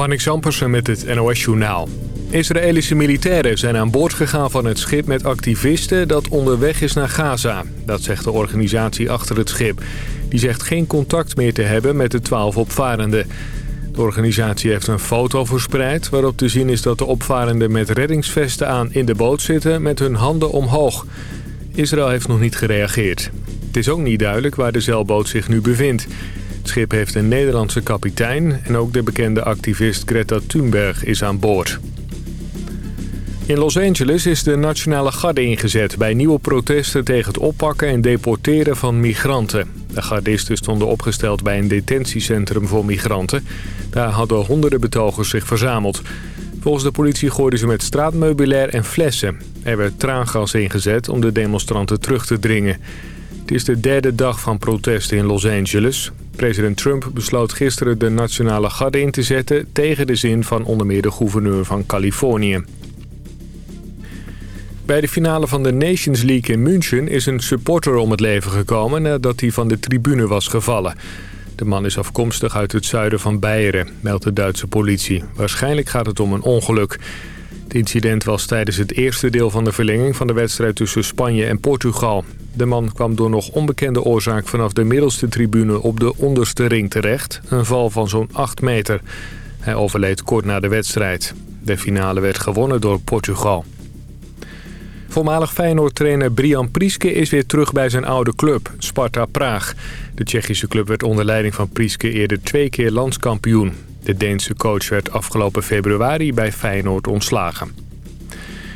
Marnik Zampersen met het NOS-journaal. Israëlische militairen zijn aan boord gegaan van het schip met activisten dat onderweg is naar Gaza. Dat zegt de organisatie achter het schip. Die zegt geen contact meer te hebben met de twaalf opvarenden. De organisatie heeft een foto verspreid waarop te zien is dat de opvarenden met reddingsvesten aan in de boot zitten met hun handen omhoog. Israël heeft nog niet gereageerd. Het is ook niet duidelijk waar de zeilboot zich nu bevindt. Het schip heeft een Nederlandse kapitein en ook de bekende activist Greta Thunberg is aan boord. In Los Angeles is de Nationale Garde ingezet bij nieuwe protesten tegen het oppakken en deporteren van migranten. De gardisten stonden opgesteld bij een detentiecentrum voor migranten. Daar hadden honderden betogers zich verzameld. Volgens de politie gooiden ze met straatmeubilair en flessen. Er werd traangas ingezet om de demonstranten terug te dringen. Het is de derde dag van protesten in Los Angeles. President Trump besloot gisteren de Nationale Garde in te zetten... tegen de zin van onder meer de gouverneur van Californië. Bij de finale van de Nations League in München is een supporter om het leven gekomen... nadat hij van de tribune was gevallen. De man is afkomstig uit het zuiden van Beieren, meldt de Duitse politie. Waarschijnlijk gaat het om een ongeluk. Het incident was tijdens het eerste deel van de verlenging van de wedstrijd tussen Spanje en Portugal. De man kwam door nog onbekende oorzaak vanaf de middelste tribune op de onderste ring terecht. Een val van zo'n 8 meter. Hij overleed kort na de wedstrijd. De finale werd gewonnen door Portugal. Voormalig Feyenoord-trainer Brian Prieske is weer terug bij zijn oude club, Sparta Praag. De Tsjechische club werd onder leiding van Prieske eerder twee keer landskampioen. De Deense coach werd afgelopen februari bij Feyenoord ontslagen.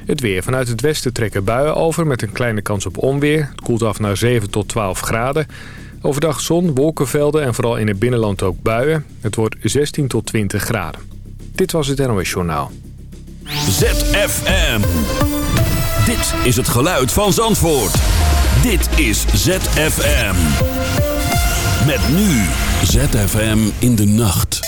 Het weer. Vanuit het westen trekken buien over met een kleine kans op onweer. Het koelt af naar 7 tot 12 graden. Overdag zon, wolkenvelden en vooral in het binnenland ook buien. Het wordt 16 tot 20 graden. Dit was het NOS Journaal. ZFM. Dit is het geluid van Zandvoort. Dit is ZFM. Met nu ZFM in de nacht.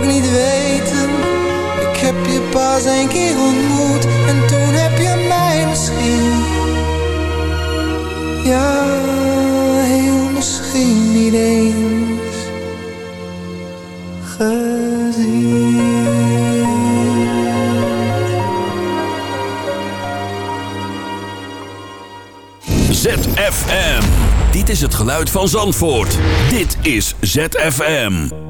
Ook niet weten. Ik heb je pas een keer ontmoet. En toen heb je mij misschien. Ja, heel misschien niet eens. ZFM. Dit is het geluid van Zandvoort. Dit is ZFM.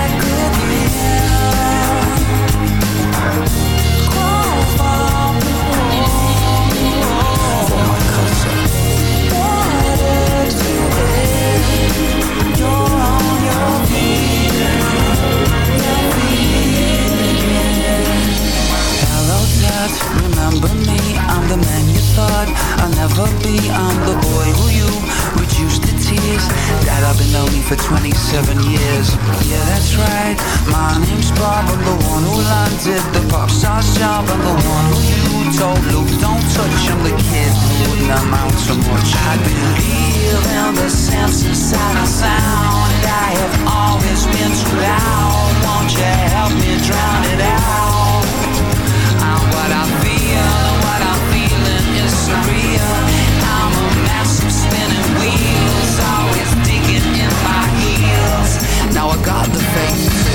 thought I'll never be I'm the boy who you reduced to tears Dad, I've been lonely for 27 years. Yeah, that's right. My name's Bob I'm the one who landed the pop star's job I'm the one who you told Luke Don't touch him The kid wouldn't amount to much. I believe in the sense inside of sound I have always been too loud got the face.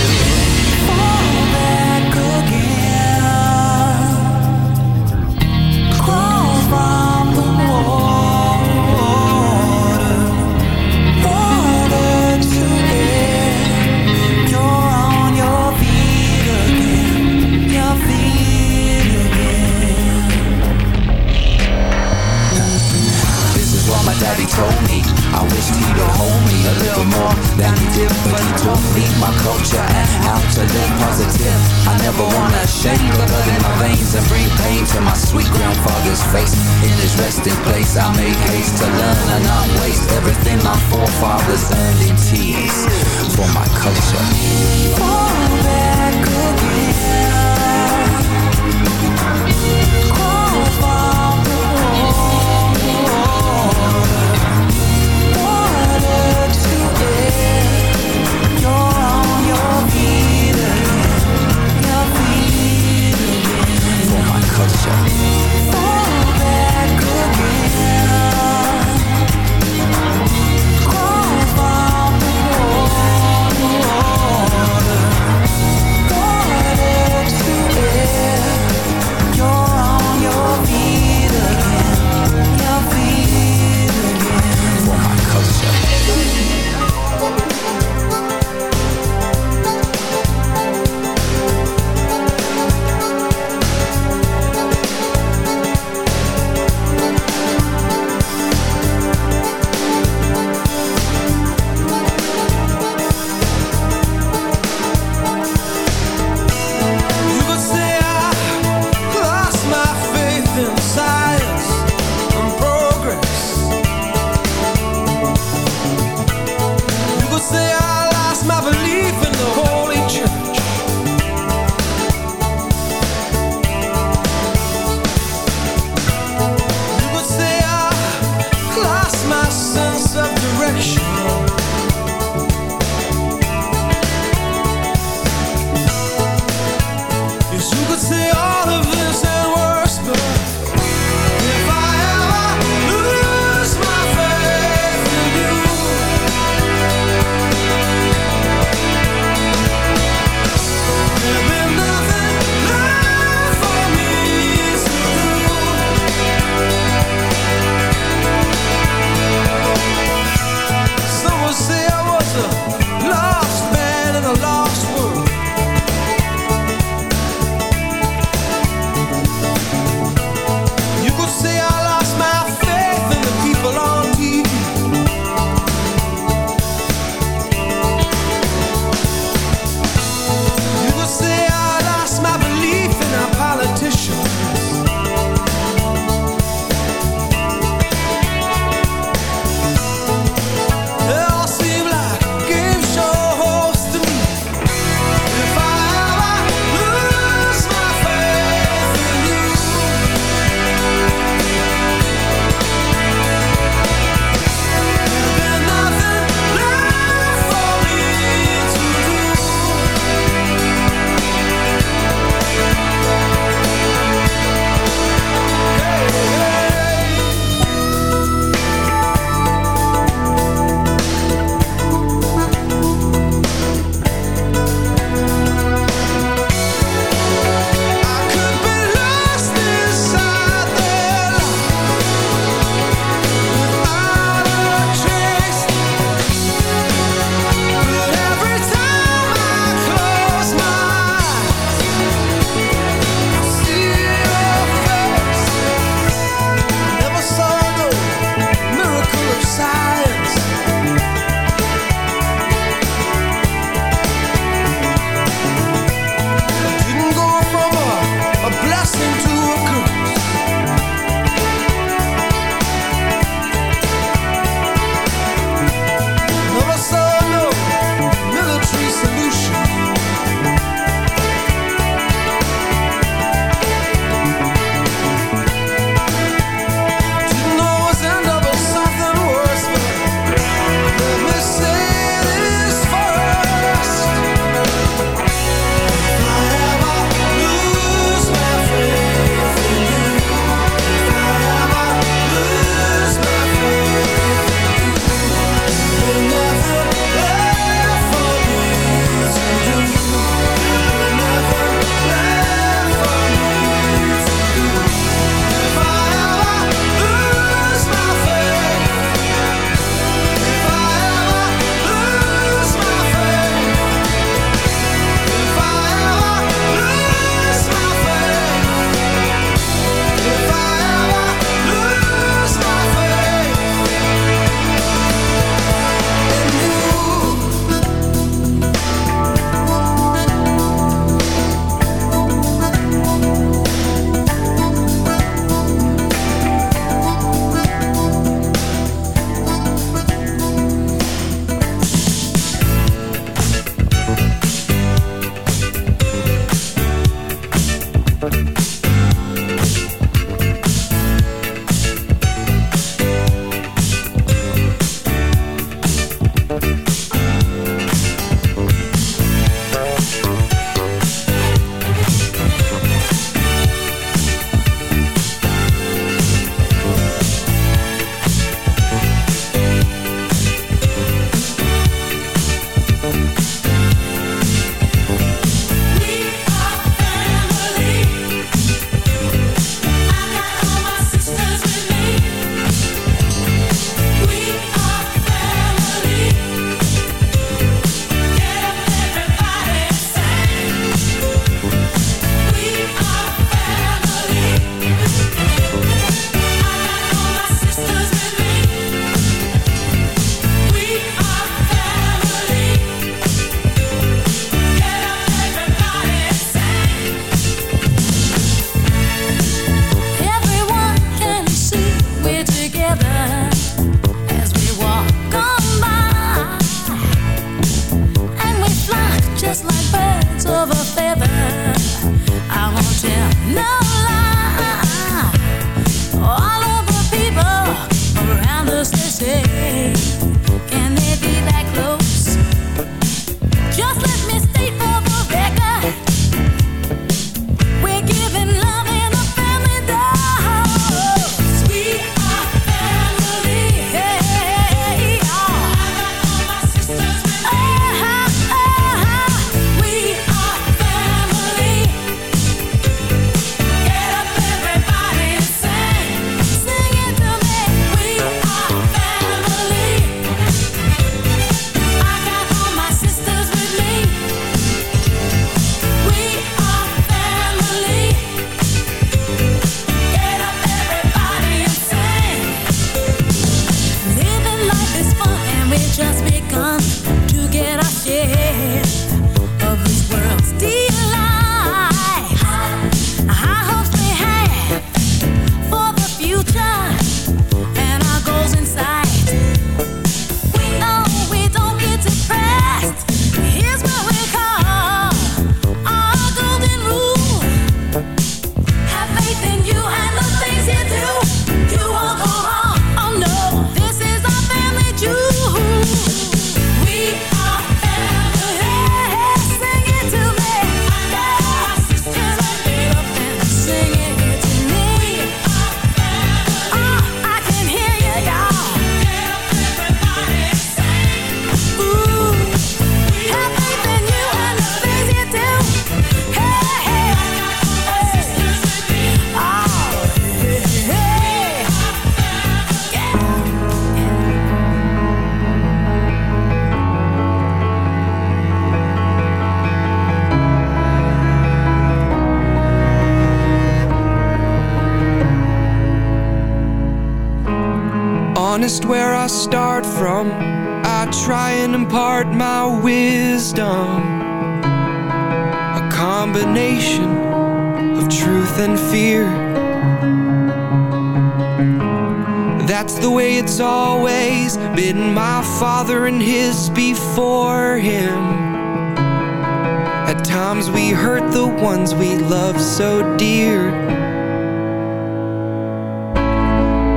times we hurt the ones we love so dear.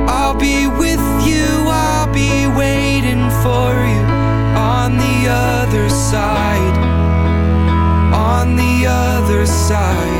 I'll be with you, I'll be waiting for you On the other side. On the other side.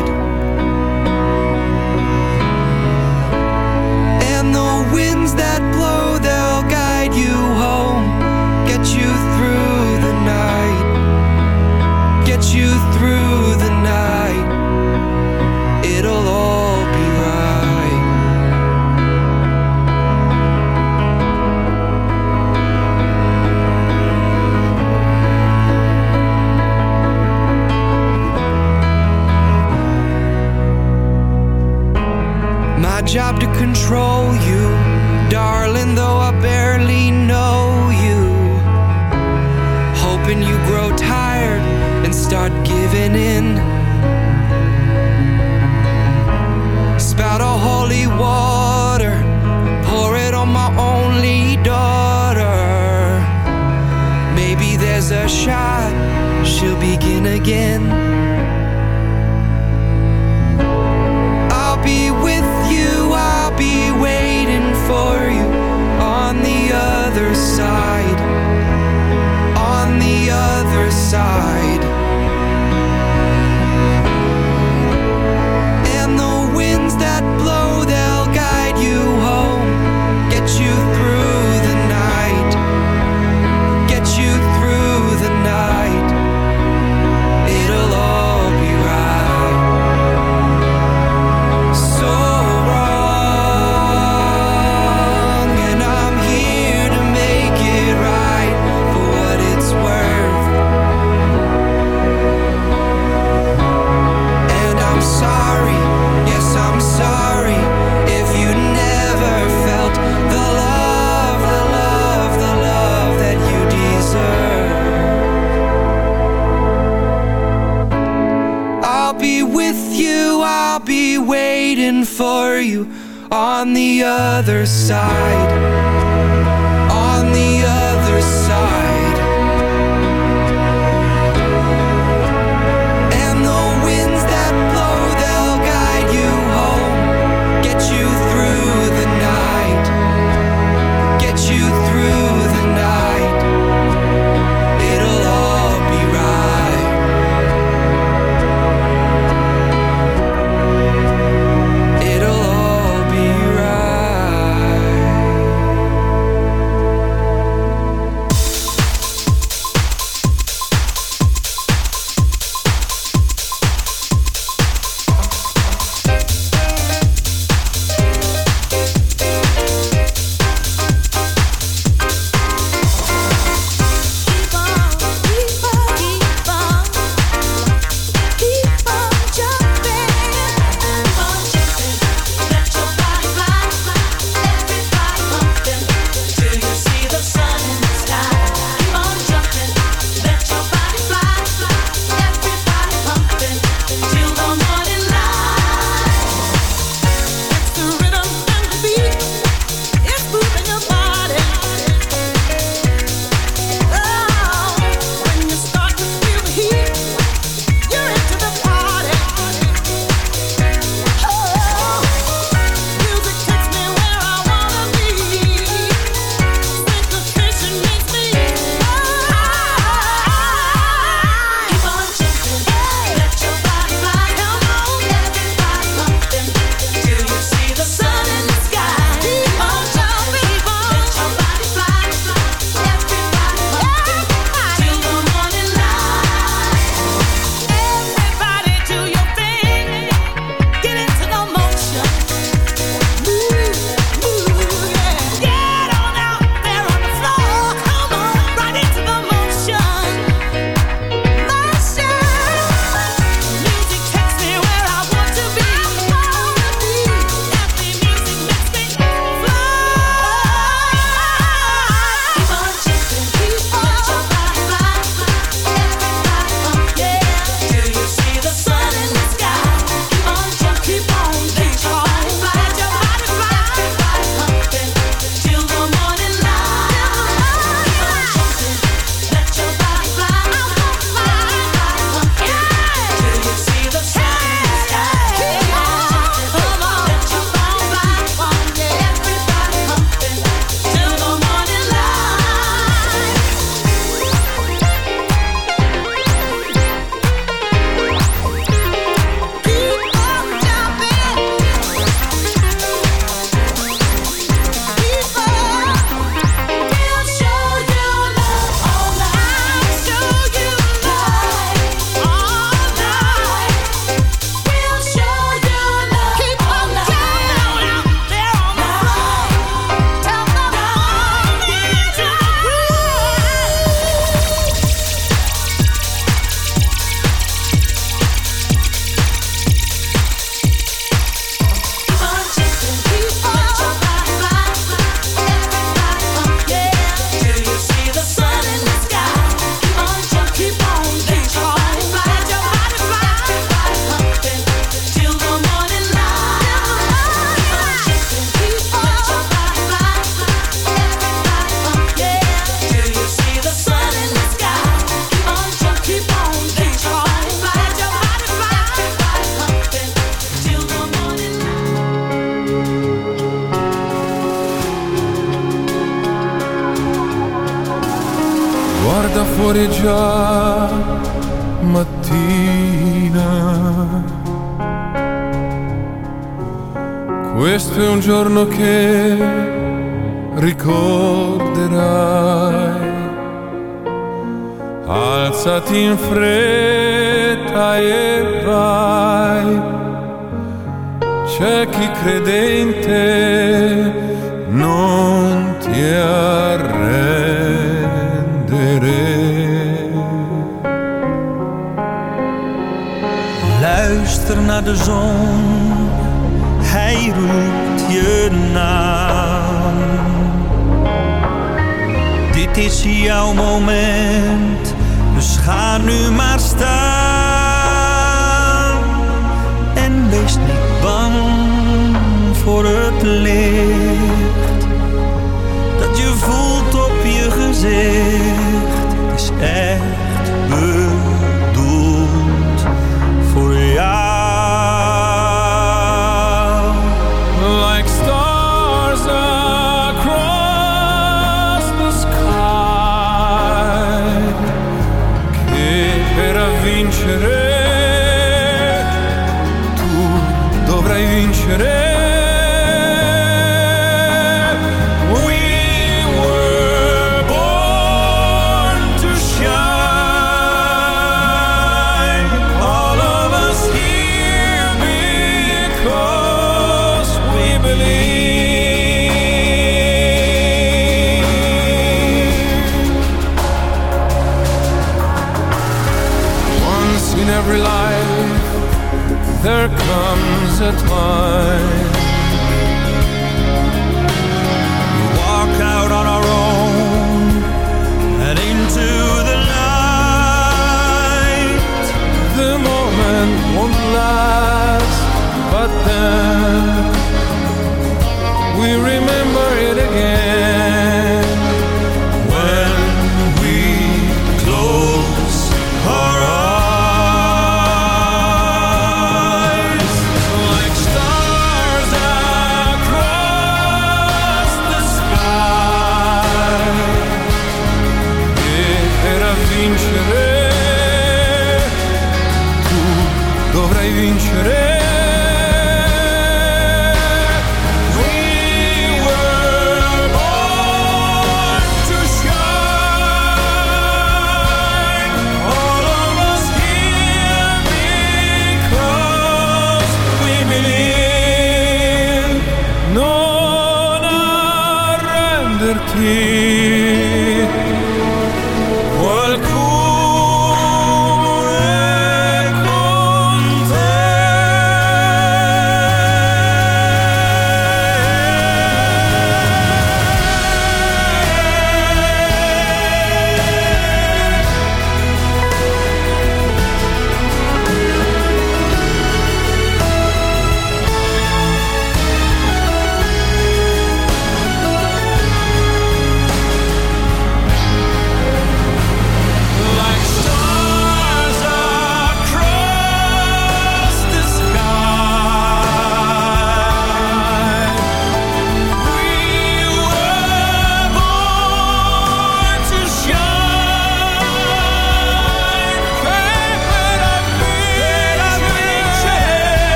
tears.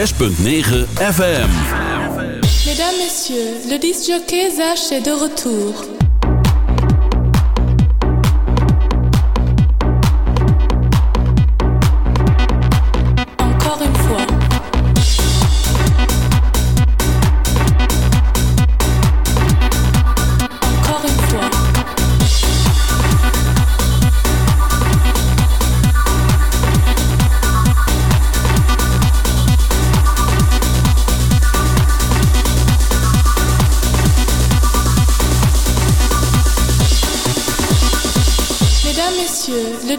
106.9 FM. Mesdames, Messieurs, le disjockey Zach est de retour.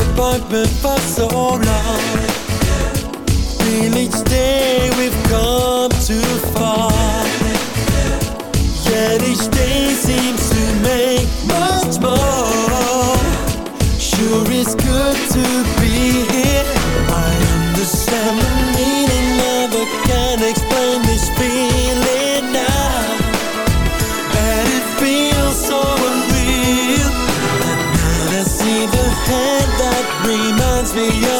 apartment for so long. feel each day we've come too far. be yours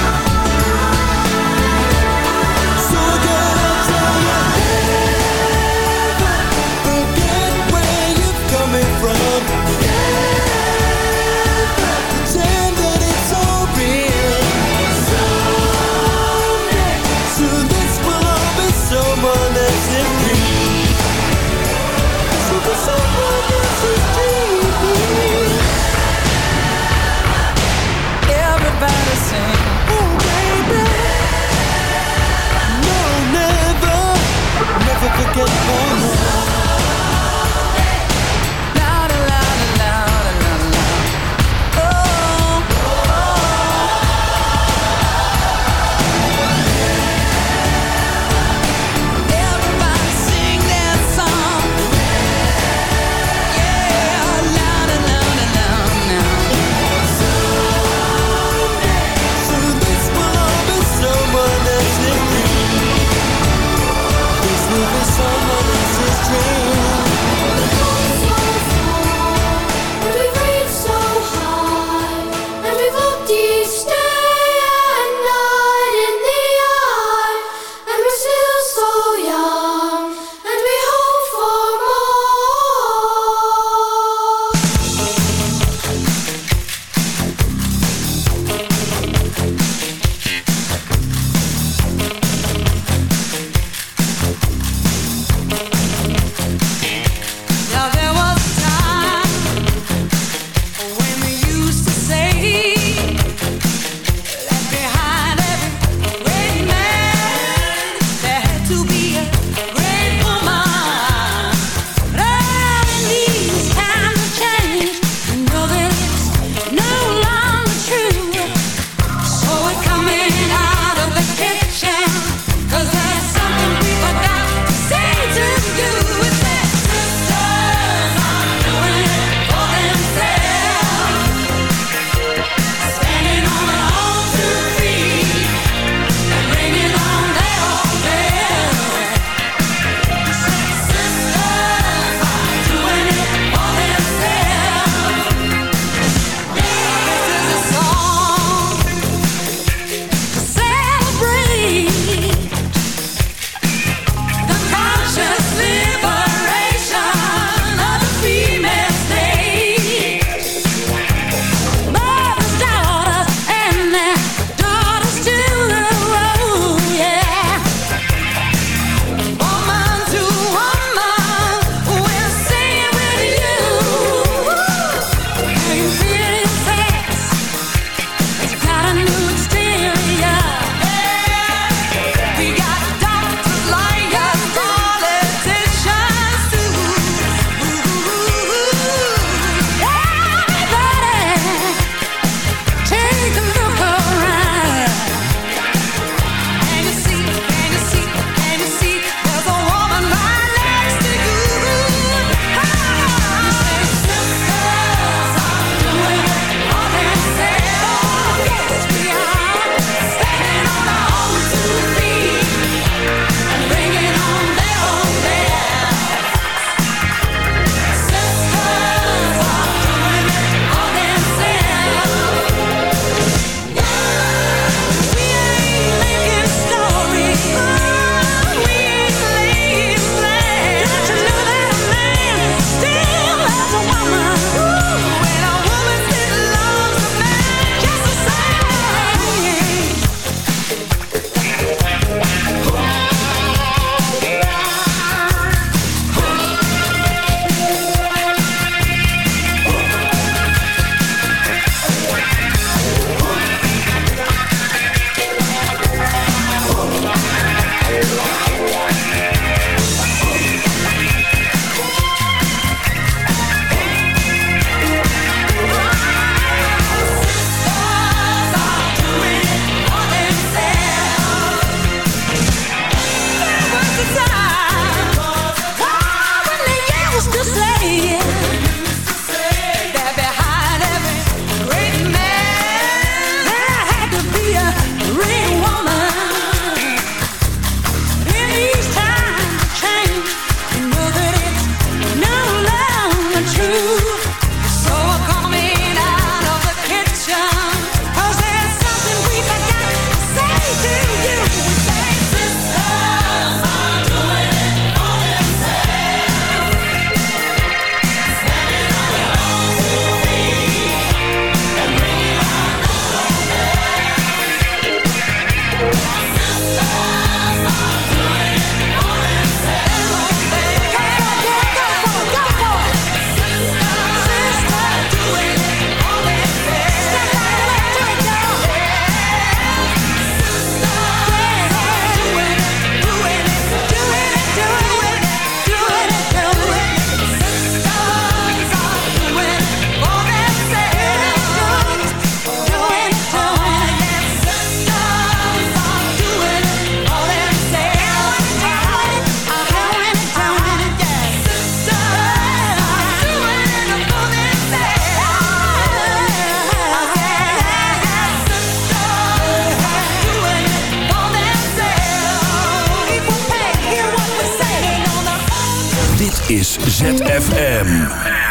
ZFM.